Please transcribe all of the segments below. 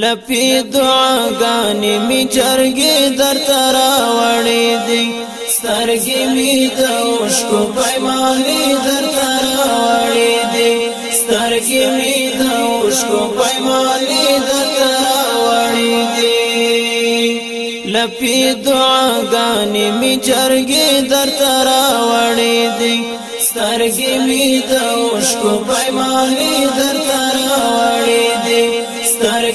لپی دعاګانې می چرګې درته راوړې دي سترګې می د اوښکو پیمانې درته راوړې دي سترګې می د اوښکو پیمانې درته راوړې دي لپی دعاګانې می چرګې درته راوړې دي سترګې می د اوښکو پیمانې درته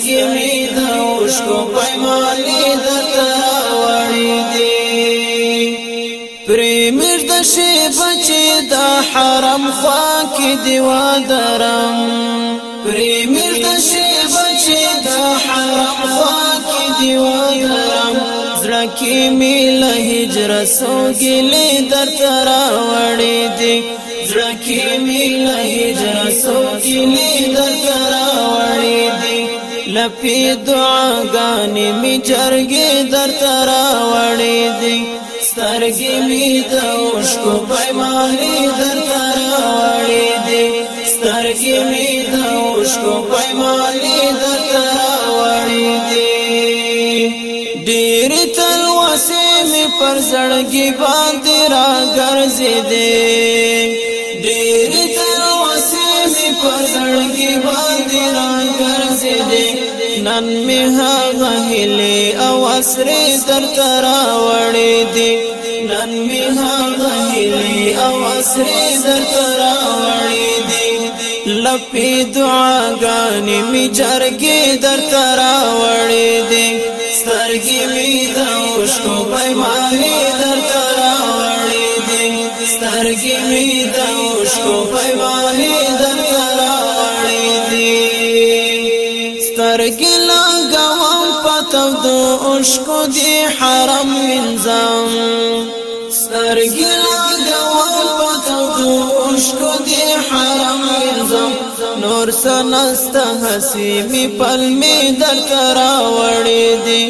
سترګې مې د اوښکو پیمانې درته وړې دي پرې مې د شی بچې د حرم خوا کې دیوا درم پرې مې د شی بچې د حرم خوا کې دیوا درم زړه کې مې له هجر سوګلې درته راوړې دي زړه کې مې له هجر سوګلې درته راوړې لپی دعاګانې می جرګې درته راوړې دي سترګې می د اوښکو پیمانې درته راوړې دي سترګې می د اوښکو پیمانې درته راوړې دي ډېرې تلوسې می پر زړګې باندې راګرځېدې ډېرې تلوسې می پر زړګې باندې راګرځېدې نن می هغه هلي او اسرې در ترا وړې دي نن می هغه هلي او اسرې در ترا وړې دي لپی دعاګانې می جرګې در ترا وړې دي سترګې می د اوښکو پیمانې در ترا وړې دي سترګې می د اوښکو پیمانې در سترګې لګوم پتو د اوشکو دی حرم وینځم سترګې لګوم پتو د اوشکو دی حرم وینځم نور سنست حسی می پل می در کرا وړې دی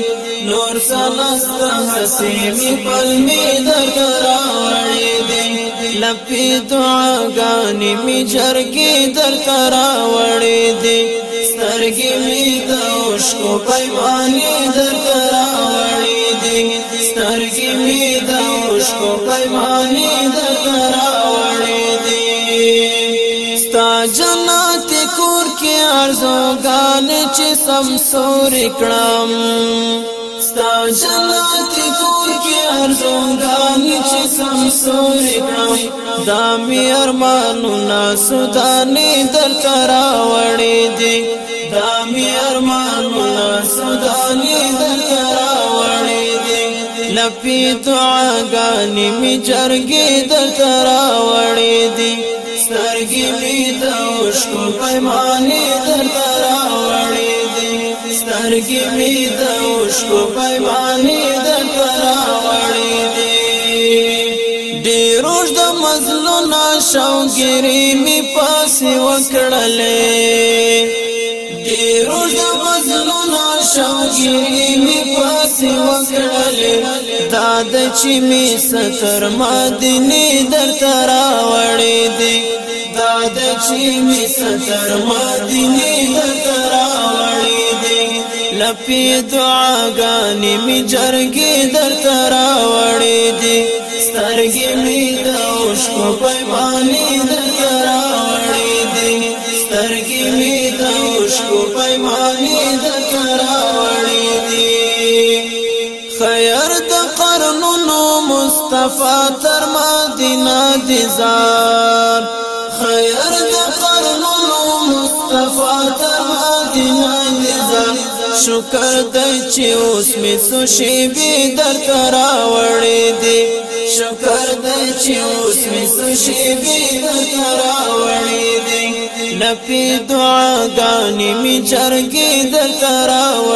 نور سنست حسی می پل می در کرا وړې دی لپی دعا غانی می جرګې در کرا وړې دی سترګې می د اوښکو پیمانې درته راوړې دي سترګې می د اوښکو پیمانې درته راوړې دي ستا جنت کور کې ارزوګان چې سم سور کړم ستا جنت کور کې ارزوګان چې سم سور کړم دامی ارمانو ناسو دانی در تراوڑی دی اسلامي ارمانونه سوداني دلته راوړې دي لپی دعاګانې می جرګې دلته راوړې دي سترګې می د اوښکو پیمانې دلته راوړې دي سترګې می د اوښکو پیمانې دلته راوړې دي ډیروش د مزلو ناشوګری می پاسې وکړلې شاګری می پاسې وکړلې داد چې می ستر مدینه درته راوړې دي داد چې می ستر مدینه درته راوړې دي لپی دعاګانې می جرګې درته راوړې دي سترګې می د اوښکو په مصطفی تر مدینه دی زار خیر د قرنونو مصطفی تر مدینه دی زار شکر دی چې اوس می سوشي به درته راوړې دی شکر دی چې اوس می سوشي به درته راوړې دی نپی دعا غانی می چرګې درته راوړې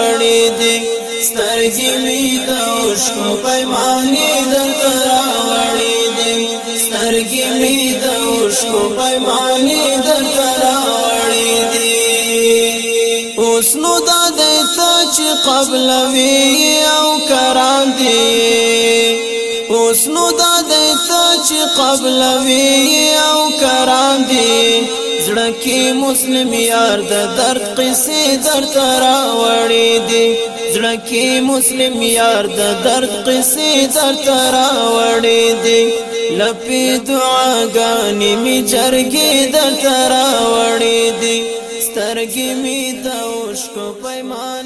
سترګې می د اوښکو پیمانې درته راوړې دي سترګې می د اوښکو پیمانې درته راوړې دي اوس نو دا د چې قبل وی او کران دي اوس نو دا د چې قبل وی او کران دي زړه کې مسلم یار د درد قصې درته راوړې کی مسلم یار د درد قصې درته راوړې دي لپی دعاګانې می جرګې درته راوړې دي سترګې می د اوښکو پیمانه